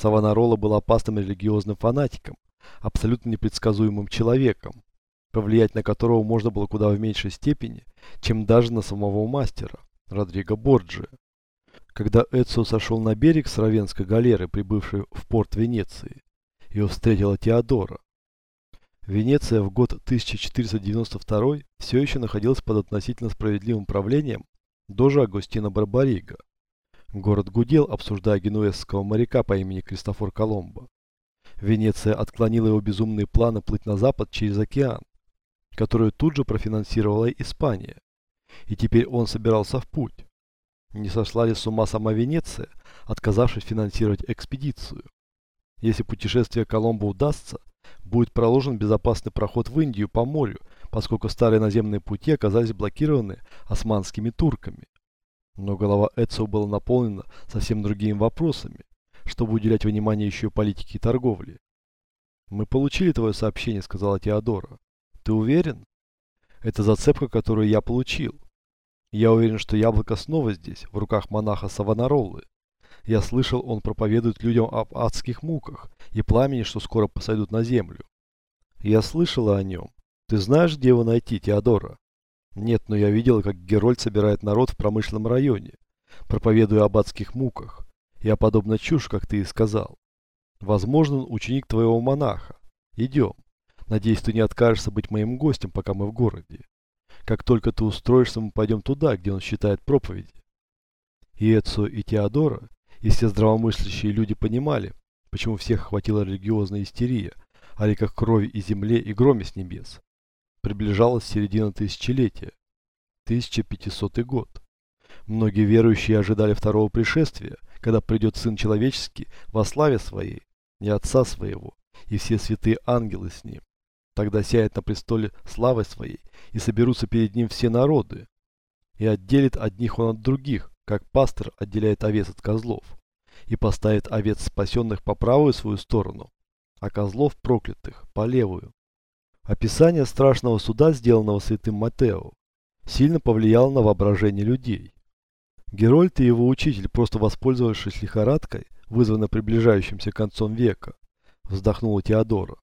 Савонарола был опасным религиозным фанатиком, абсолютно непредсказуемым человеком, повлиять на которого можно было куда в меньшей степени, чем даже на самого мастера, Родриго Борджиа. Когда Эцио сошел на берег с Равенской галеры, прибывшей в порт Венеции, его встретила Теодора. Венеция в год 1492 все еще находилась под относительно справедливым правлением дожа Агустина Барбарига. Город гудел, обсуждая генуэзского моряка по имени Кристофор Коломбо. Венеция отклонила его безумные планы плыть на запад через океан, которую тут же профинансировала Испания. И теперь он собирался в путь. Не сошла ли с ума сама Венеция, отказавшись финансировать экспедицию? Если путешествие Коломбо удастся, будет проложен безопасный проход в Индию по морю, поскольку старые наземные пути оказались блокированы османскими турками. Но голова Эцио была наполнена совсем другими вопросами, чтобы уделять внимание еще политике и торговле. «Мы получили твое сообщение», — сказала Теодора. «Ты уверен?» «Это зацепка, которую я получил. Я уверен, что яблоко снова здесь, в руках монаха Савонароллы. Я слышал, он проповедует людям об адских муках и пламени, что скоро посойдут на землю. Я слышала о нем. Ты знаешь, где его найти, Теодора? Нет, но я видела, как Герольд собирает народ в промышленном районе, проповедуя об адских муках. Я подобно чушь, как ты и сказал. Возможно, он ученик твоего монаха. Идем. Надеюсь, ты не откажешься быть моим гостем, пока мы в городе. Как только ты устроишься, мы пойдем туда, где он считает проповеди. И Эцо, и Теодора и все здравомыслящие люди понимали, почему всех охватила религиозная истерия, о реках крови и земле и громе с небес. Приближалась середина тысячелетия, 1500 год. Многие верующие ожидали второго пришествия, когда придет Сын Человеческий во славе Своей, и Отца Своего, и все святые ангелы с Ним. Тогда сяет на престоле славой Своей, и соберутся перед Ним все народы, и отделит одних Он от других, как пастор отделяет овец от козлов, и поставит овец спасенных по правую свою сторону, а козлов проклятых по левую. Описание страшного суда, сделанного святым Матео, сильно повлияло на воображение людей. Герольд и его учитель, просто воспользовавшись лихорадкой, вызванной приближающимся концом века, вздохнула Теодора.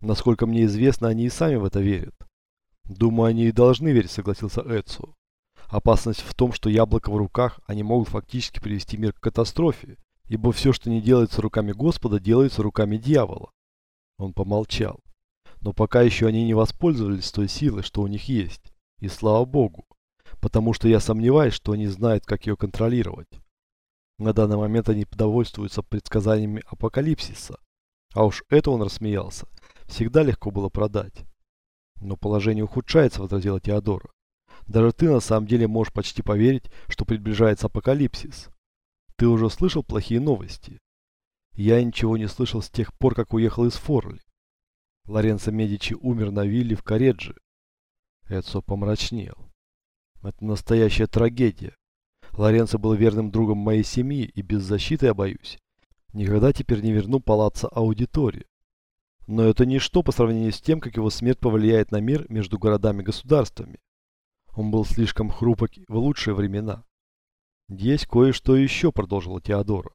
Насколько мне известно, они и сами в это верят. Думаю, они и должны верить, согласился Эцио. Опасность в том, что яблоко в руках, они могут фактически привести мир к катастрофе, ибо все, что не делается руками Господа, делается руками дьявола. Он помолчал. Но пока еще они не воспользовались той силой, что у них есть. И слава Богу. Потому что я сомневаюсь, что они знают, как ее контролировать. На данный момент они довольствуются предсказаниями апокалипсиса. А уж это он рассмеялся. Всегда легко было продать. Но положение ухудшается, возразила Теодора. Даже ты на самом деле можешь почти поверить, что приближается апокалипсис. Ты уже слышал плохие новости? Я ничего не слышал с тех пор, как уехал из Форли. Лоренцо Медичи умер на вилле в Кареджи. Эцо помрачнел. Это настоящая трагедия. Лоренцо был верным другом моей семьи, и без защиты, я боюсь, никогда теперь не верну палаца аудитории. Но это ничто по сравнению с тем, как его смерть повлияет на мир между городами-государствами. Он был слишком хрупок в лучшие времена. Есть кое-что еще, продолжила Теодора.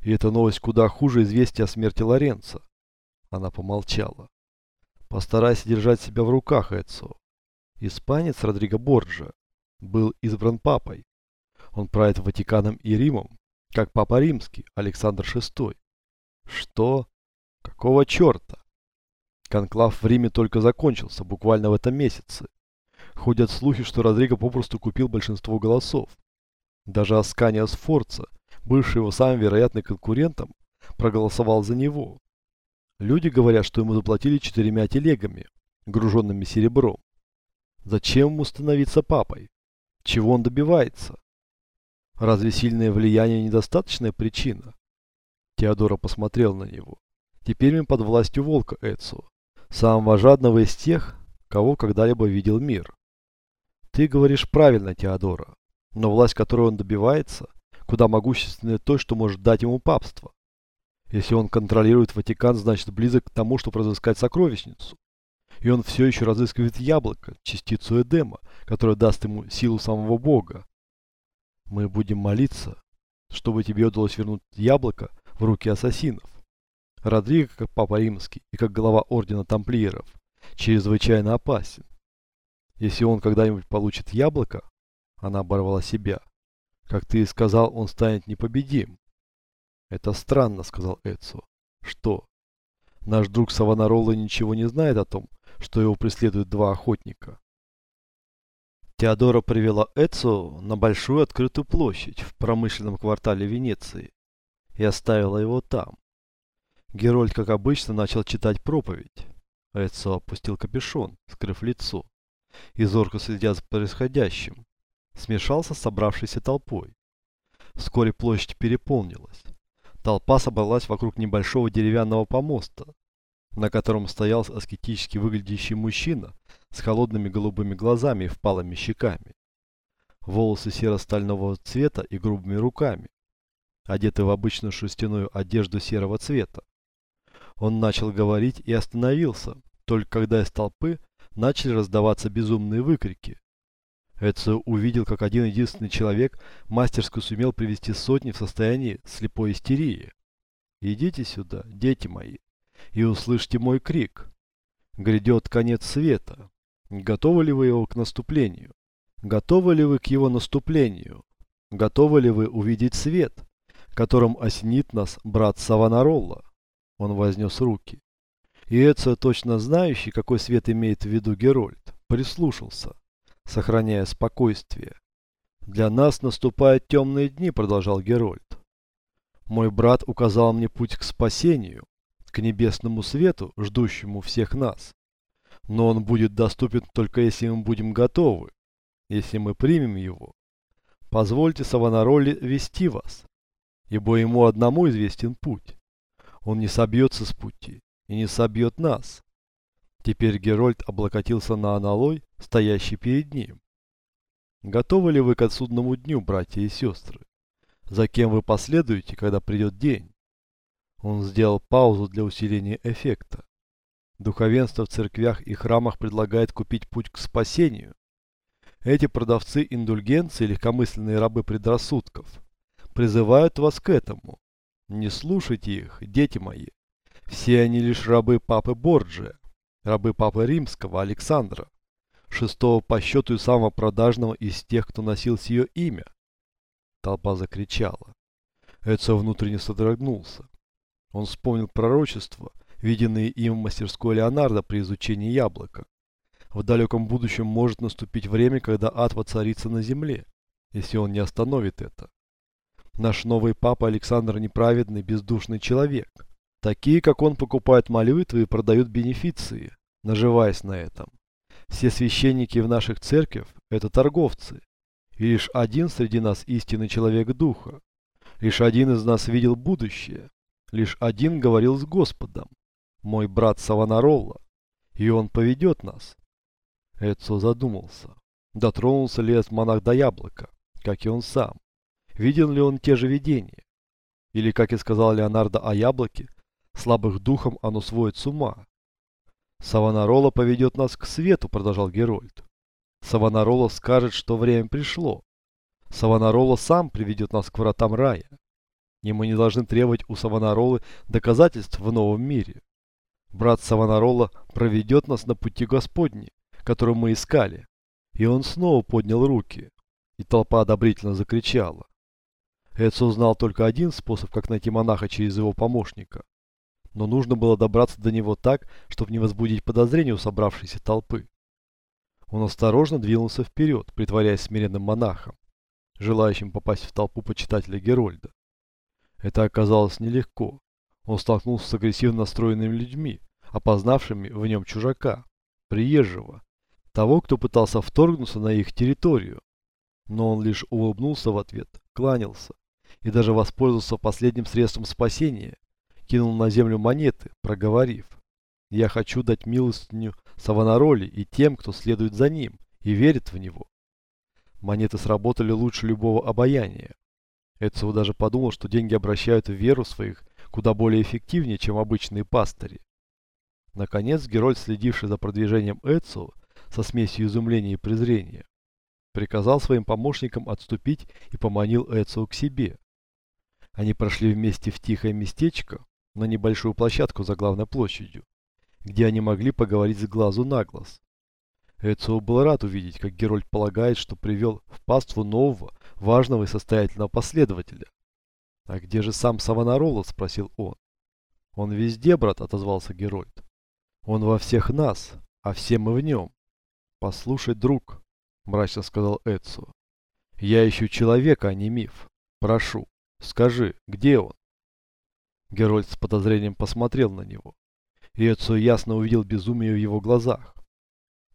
И эта новость куда хуже известия о смерти Лоренца. Она помолчала. Постарайся держать себя в руках, Эдсо. Испанец Родриго Борджа был избран папой. Он правит Ватиканом и Римом, как папа римский, Александр VI. Что? Какого черта? Конклав в Риме только закончился, буквально в этом месяце. Ходят слухи, что Родриго попросту купил большинство голосов. Даже Асканио Сфорца, бывший его самым вероятным конкурентом, проголосовал за него. Люди говорят, что ему заплатили четырьмя телегами, груженными серебром. Зачем ему становиться папой? Чего он добивается? Разве сильное влияние недостаточная причина? Теодора посмотрел на него. Теперь мы под властью волка Эцио, самого жадного из тех, кого когда-либо видел мир. Ты говоришь правильно, Теодора. Но власть, которой он добивается, куда могущественнее той, что может дать ему папство. Если он контролирует Ватикан, значит близок к тому, чтобы разыскать сокровищницу. И он все еще разыскивает яблоко, частицу Эдема, которая даст ему силу самого Бога. Мы будем молиться, чтобы тебе удалось вернуть яблоко в руки ассасинов. Родриго, как папа римский и как глава ордена тамплиеров, чрезвычайно опасен. Если он когда-нибудь получит яблоко, она оборвала себя. Как ты и сказал, он станет непобедим. Это странно, сказал Эцио. Что? Наш друг Савонарола ничего не знает о том, что его преследуют два охотника. Теодора привела Эцио на большую открытую площадь в промышленном квартале Венеции и оставила его там. Герольд, как обычно, начал читать проповедь. Эцио опустил капюшон, скрыв лицо, и зорко следя за происходящим, смешался с собравшейся толпой. Вскоре площадь переполнилась. Толпа собралась вокруг небольшого деревянного помоста, на котором стоял аскетически выглядящий мужчина с холодными голубыми глазами и впалыми щеками. Волосы серо-стального цвета и грубыми руками, одетый в обычную шерстяную одежду серого цвета. Он начал говорить и остановился, только когда из толпы начали раздаваться безумные выкрики. Эцио увидел, как один единственный человек мастерски сумел привести сотни в состоянии слепой истерии. «Идите сюда, дети мои, и услышьте мой крик. Грядет конец света. Готовы ли вы его к наступлению? Готовы ли вы к его наступлению? Готовы ли вы увидеть свет, которым осенит нас брат Саванаролла?» Он вознес руки. И Эцио, точно знающий, какой свет имеет в виду Герольд, прислушался сохраняя спокойствие. «Для нас наступают темные дни», — продолжал Герольд. «Мой брат указал мне путь к спасению, к небесному свету, ждущему всех нас. Но он будет доступен только если мы будем готовы, если мы примем его. Позвольте Савонароле вести вас, ибо ему одному известен путь. Он не собьется с пути и не собьет нас. Теперь Герольд облокотился на аналой, стоящий перед ним. Готовы ли вы к отсудному дню, братья и сестры? За кем вы последуете, когда придет день? Он сделал паузу для усиления эффекта. Духовенство в церквях и храмах предлагает купить путь к спасению. Эти продавцы индульгенции, легкомысленные рабы предрассудков, призывают вас к этому. Не слушайте их, дети мои. Все они лишь рабы папы Борджия рабы Папы Римского Александра, шестого по счету и самого продажного из тех, кто носил сие имя. Толпа закричала. Эцио внутренне содрогнулся. Он вспомнил пророчества, виденные им в мастерской Леонардо при изучении яблока. В далеком будущем может наступить время, когда ад воцарится на земле, если он не остановит это. Наш новый папа Александр неправедный, бездушный человек – Такие, как он, покупают молитвы и продают бенефиции, наживаясь на этом. Все священники в наших церквях – это торговцы. И лишь один среди нас истинный человек духа. Лишь один из нас видел будущее. Лишь один говорил с Господом. Мой брат Саванаролла. И он поведет нас. Эцо задумался. Дотронулся ли этот монах до яблока, как и он сам? Видел ли он те же видения? Или, как и сказал Леонардо о яблоке, Слабых духом оно сводит с ума. Савонарола поведет нас к свету, продолжал Герольд. Савонарола скажет, что время пришло. Савонарола сам приведет нас к вратам рая. И мы не должны требовать у Савонаролы доказательств в новом мире. Брат Савонарола проведет нас на пути Господни, который мы искали. И он снова поднял руки, и толпа одобрительно закричала. Эдсо знал только один способ, как найти монаха через его помощника но нужно было добраться до него так, чтобы не возбудить подозрения у собравшейся толпы. Он осторожно двинулся вперед, притворяясь смиренным монахом, желающим попасть в толпу почитателя Герольда. Это оказалось нелегко. Он столкнулся с агрессивно настроенными людьми, опознавшими в нем чужака, приезжего, того, кто пытался вторгнуться на их территорию. Но он лишь улыбнулся в ответ, кланялся и даже воспользовался последним средством спасения кинул на землю монеты, проговорив. Я хочу дать милостыню Савонароли и тем, кто следует за ним и верит в него. Монеты сработали лучше любого обаяния. Эцио даже подумал, что деньги обращают в веру своих куда более эффективнее, чем обычные пастыри. Наконец, Герольд, следивший за продвижением Эцио со смесью изумления и презрения, приказал своим помощникам отступить и поманил Эцио к себе. Они прошли вместе в тихое местечко на небольшую площадку за главной площадью, где они могли поговорить с глазу на глаз. Эцио был рад увидеть, как Герольд полагает, что привел в паству нового, важного и состоятельного последователя. «А где же сам Савонарола?» – спросил он. «Он везде, брат», – отозвался Герольд. «Он во всех нас, а все мы в нем». «Послушай, друг», – мрачно сказал Эцио. «Я ищу человека, а не миф. Прошу, скажи, где он?» Герольд с подозрением посмотрел на него. И Эцио ясно увидел безумие в его глазах.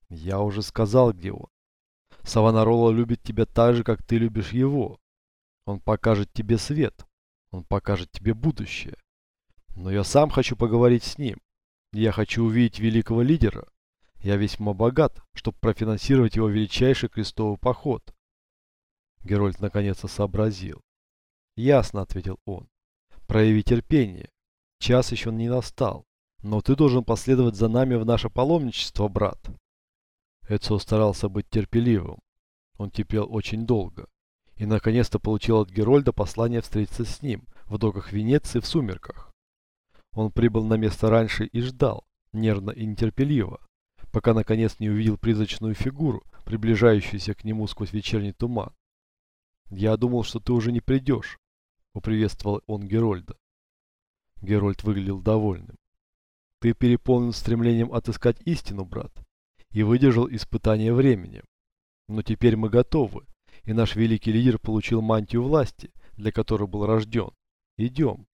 Я уже сказал, где он. Савонарола любит тебя так же, как ты любишь его. Он покажет тебе свет. Он покажет тебе будущее. Но я сам хочу поговорить с ним. Я хочу увидеть великого лидера. Я весьма богат, чтобы профинансировать его величайший крестовый поход. Герольд наконец то сообразил. Ясно, ответил он. Прояви терпение. Час еще не настал. Но ты должен последовать за нами в наше паломничество, брат. Эцио старался быть терпеливым. Он терпел очень долго. И наконец-то получил от Герольда послание встретиться с ним в доках Венеции в сумерках. Он прибыл на место раньше и ждал, нервно и нетерпеливо, пока наконец не увидел призрачную фигуру, приближающуюся к нему сквозь вечерний туман. «Я думал, что ты уже не придешь», — поприветствовал он Герольда. Герольд выглядел довольным. «Ты переполнен стремлением отыскать истину, брат и выдержал испытание временем. Но теперь мы готовы, и наш великий лидер получил мантию власти, для которой был рожден. Идем.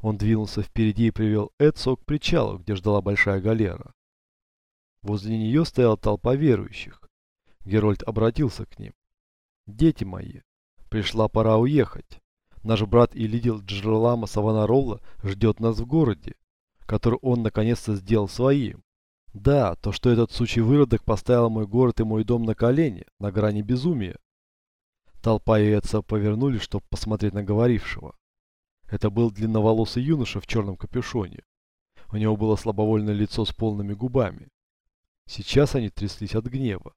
Он двинулся впереди и привел Эдсо к причалу, где ждала большая галера. Возле нее стояла толпа верующих. Герольд обратился к ним. «Дети мои, пришла пора уехать. Наш брат и лидер Джерлама Саванаролла ждет нас в городе, который он наконец-то сделал своим. Да, то, что этот сучий выродок поставил мой город и мой дом на колени, на грани безумия. Толпа и Эдса повернулись, чтобы посмотреть на говорившего. Это был длинноволосый юноша в черном капюшоне. У него было слабовольное лицо с полными губами. Сейчас они тряслись от гнева.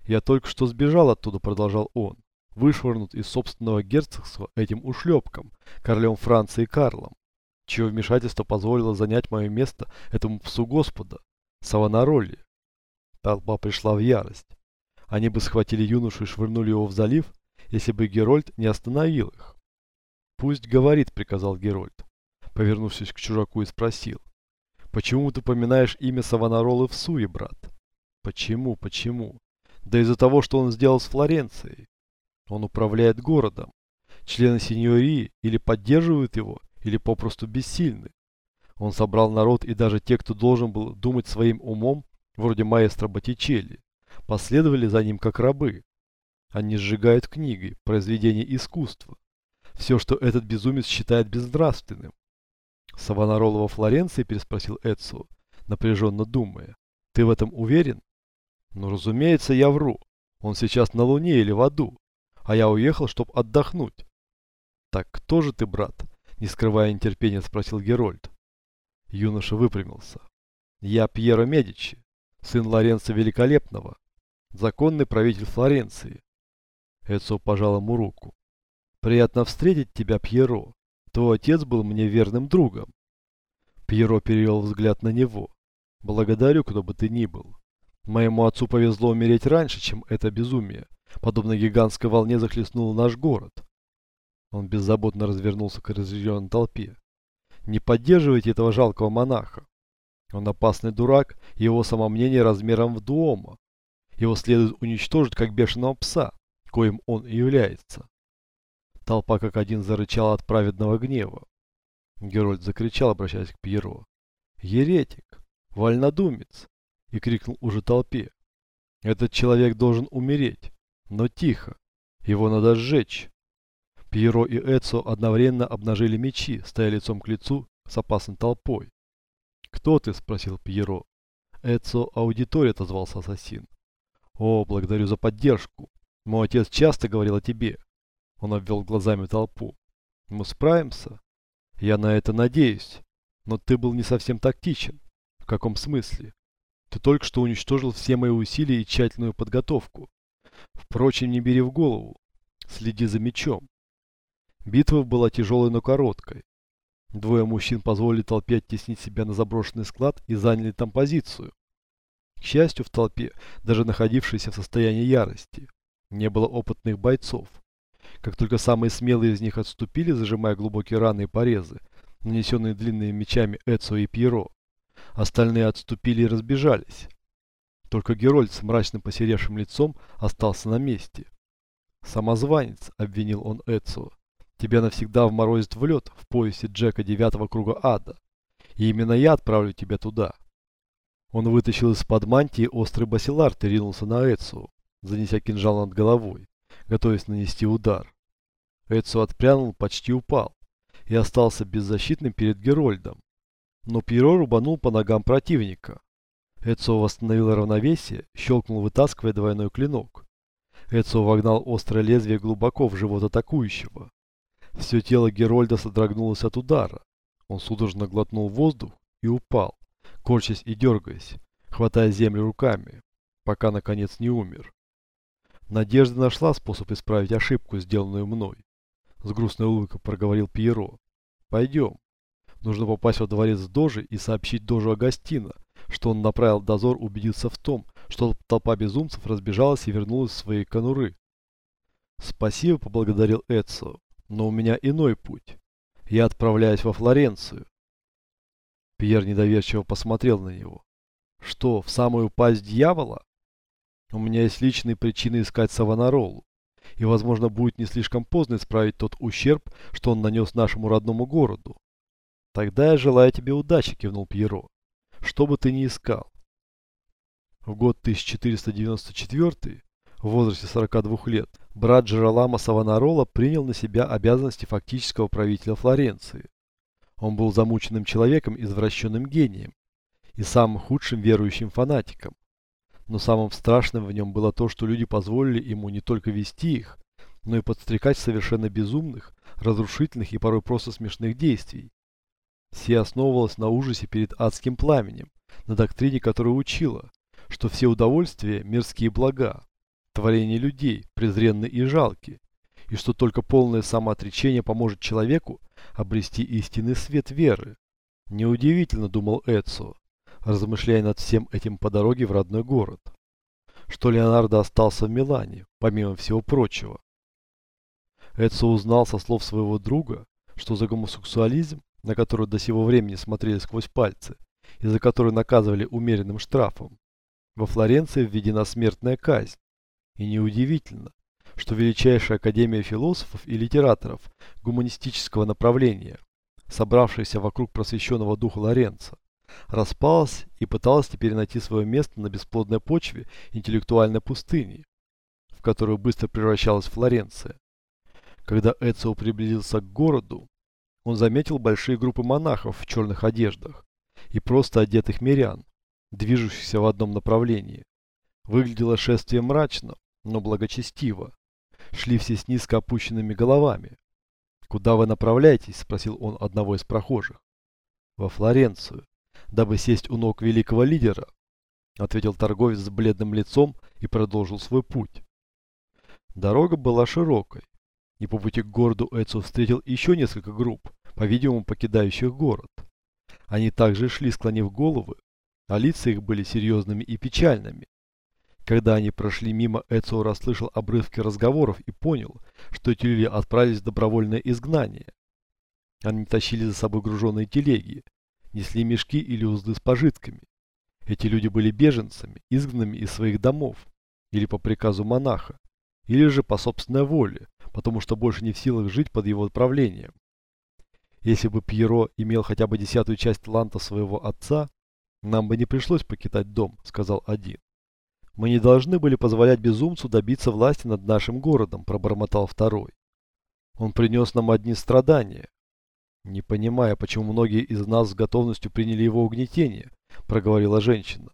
«Я только что сбежал оттуда», — продолжал он, вышвырнут из собственного герцогства этим ушлепком, королем Франции Карлом, чье вмешательство позволило занять мое место этому псу Господа. Савонаролли. Толпа пришла в ярость. Они бы схватили юношу и швырнули его в залив, если бы Герольд не остановил их. «Пусть говорит», — приказал Герольд, повернувшись к чужаку и спросил. «Почему ты поминаешь имя Савонаролы в суе, брат?» «Почему, почему?» «Да из-за того, что он сделал с Флоренцией. Он управляет городом. Члены сеньории или поддерживают его, или попросту бессильны. Он собрал народ, и даже те, кто должен был думать своим умом, вроде маэстро Боттичелли, последовали за ним как рабы. Они сжигают книги, произведения искусства. Все, что этот безумец считает безнравственным. Савонарола во Флоренции, переспросил Эцио, напряженно думая. Ты в этом уверен? Ну, разумеется, я вру. Он сейчас на Луне или в аду, а я уехал, чтобы отдохнуть. Так кто же ты, брат? Не скрывая нетерпения, спросил Герольд. Юноша выпрямился. «Я Пьеро Медичи, сын Лоренцо Великолепного, законный правитель Флоренции». Эцо пожал ему руку. «Приятно встретить тебя, Пьеро. Твой отец был мне верным другом». Пьеро перевел взгляд на него. «Благодарю, кто бы ты ни был. Моему отцу повезло умереть раньше, чем это безумие, подобно гигантской волне захлестнуло наш город». Он беззаботно развернулся к разъяренной толпе. Не поддерживайте этого жалкого монаха. Он опасный дурак, и его самомнение размером в дуома. Его следует уничтожить, как бешеного пса, коим он и является. Толпа как один зарычала от праведного гнева. Герольд закричал, обращаясь к Пьеро. «Еретик! Вольнодумец!» и крикнул уже толпе. «Этот человек должен умереть, но тихо, его надо сжечь!» Пьеро и Эцо одновременно обнажили мечи, стоя лицом к лицу с опасной толпой. «Кто ты?» – спросил Пьеро. «Эцо аудитория», – отозвался ассасин. «О, благодарю за поддержку. Мой отец часто говорил о тебе». Он обвел глазами толпу. «Мы справимся?» «Я на это надеюсь. Но ты был не совсем тактичен». «В каком смысле?» «Ты только что уничтожил все мои усилия и тщательную подготовку. Впрочем, не бери в голову. Следи за мечом. Битва была тяжелой, но короткой. Двое мужчин позволили толпе оттеснить себя на заброшенный склад и заняли там позицию. К счастью, в толпе, даже находившейся в состоянии ярости, не было опытных бойцов. Как только самые смелые из них отступили, зажимая глубокие раны и порезы, нанесенные длинными мечами Эцо и Пьеро, остальные отступили и разбежались. Только Герольд с мрачным посеревшим лицом остался на месте. «Самозванец», — обвинил он Эцио, — «тебя навсегда вморозит в лед в поясе Джека девятого круга ада, и именно я отправлю тебя туда». Он вытащил из-под мантии острый басилард и ринулся на Эцио, занеся кинжал над головой, готовясь нанести удар. Эцио отпрянул, почти упал, и остался беззащитным перед Герольдом. Но Пьеро рубанул по ногам противника. Эцио восстановил равновесие, щелкнул, вытаскивая двойной клинок. Эцио вогнал острое лезвие глубоко в живот атакующего. Все тело Герольда содрогнулось от удара. Он судорожно глотнул воздух и упал, корчась и дергаясь, хватая землю руками, пока наконец не умер. Надежда нашла способ исправить ошибку, сделанную мной. С грустной улыбкой проговорил Пьеро. Пойдем. Нужно попасть во дворец Дожи и сообщить Дожу Агастина, что он направил дозор убедиться в том, что толпа безумцев разбежалась и вернулась в свои конуры. Спасибо, поблагодарил Эцио, но у меня иной путь. Я отправляюсь во Флоренцию. Пьер недоверчиво посмотрел на него. Что, в самую пасть дьявола? У меня есть личные причины искать Савонаролу. И, возможно, будет не слишком поздно исправить тот ущерб, что он нанес нашему родному городу. Тогда я желаю тебе удачи, кивнул Пьеро. Что бы ты ни искал. В год 1494, в возрасте 42 лет, брат Джералама Савонарола принял на себя обязанности фактического правителя Флоренции. Он был замученным человеком, извращенным гением и самым худшим верующим фанатиком. Но самым страшным в нем было то, что люди позволили ему не только вести их, но и подстрекать совершенно безумных, разрушительных и порой просто смешных действий. Все основывалось на ужасе перед адским пламенем, на доктрине, которая учила, что все удовольствия – мирские блага, творение людей, презренны и жалки, и что только полное самоотречение поможет человеку обрести истинный свет веры. Неудивительно, думал Эцио, размышляя над всем этим по дороге в родной город, что Леонардо остался в Милане, помимо всего прочего. Эцио узнал со слов своего друга, что за гомосексуализм, на который до сего времени смотрели сквозь пальцы, и за который наказывали умеренным штрафом, во Флоренции введена смертная казнь. И неудивительно, что величайшая академия философов и литераторов гуманистического направления, собравшаяся вокруг просвещенного духа Лоренца, распалась и пыталась теперь найти свое место на бесплодной почве интеллектуальной пустыни, в которую быстро превращалась Флоренция. Когда Эцио приблизился к городу, он заметил большие группы монахов в черных одеждах и просто одетых мирян, движущихся в одном направлении. Выглядело шествие мрачно, но благочестиво. Шли все с низко опущенными головами. «Куда вы направляетесь?» – спросил он одного из прохожих. «Во Флоренцию, дабы сесть у ног великого лидера», – ответил торговец с бледным лицом и продолжил свой путь. Дорога была широкой, и по пути к городу Эцу встретил еще несколько групп, по-видимому покидающих город. Они также шли, склонив головы, а лица их были серьезными и печальными. Когда они прошли мимо, Эцио расслышал обрывки разговоров и понял, что эти люди отправились в добровольное изгнание. Они тащили за собой груженные телеги, несли мешки или узлы с пожитками. Эти люди были беженцами, изгнанными из своих домов, или по приказу монаха, или же по собственной воле, потому что больше не в силах жить под его отправлением. Если бы Пьеро имел хотя бы десятую часть таланта своего отца, «Нам бы не пришлось покидать дом», — сказал один. «Мы не должны были позволять безумцу добиться власти над нашим городом», — пробормотал второй. «Он принес нам одни страдания». «Не понимая, почему многие из нас с готовностью приняли его угнетение», — проговорила женщина.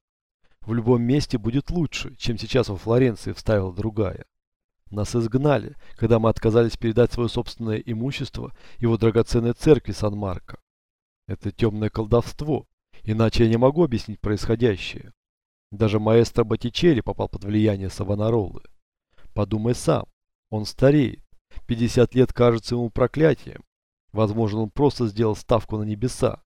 «В любом месте будет лучше, чем сейчас во Флоренции», — вставила другая. «Нас изгнали, когда мы отказались передать свое собственное имущество его драгоценной церкви Сан-Марко. Это темное колдовство, Иначе я не могу объяснить происходящее. Даже маэстро Боттичелли попал под влияние Савонаролы. Подумай сам, он стареет, 50 лет кажется ему проклятием. Возможно, он просто сделал ставку на небеса.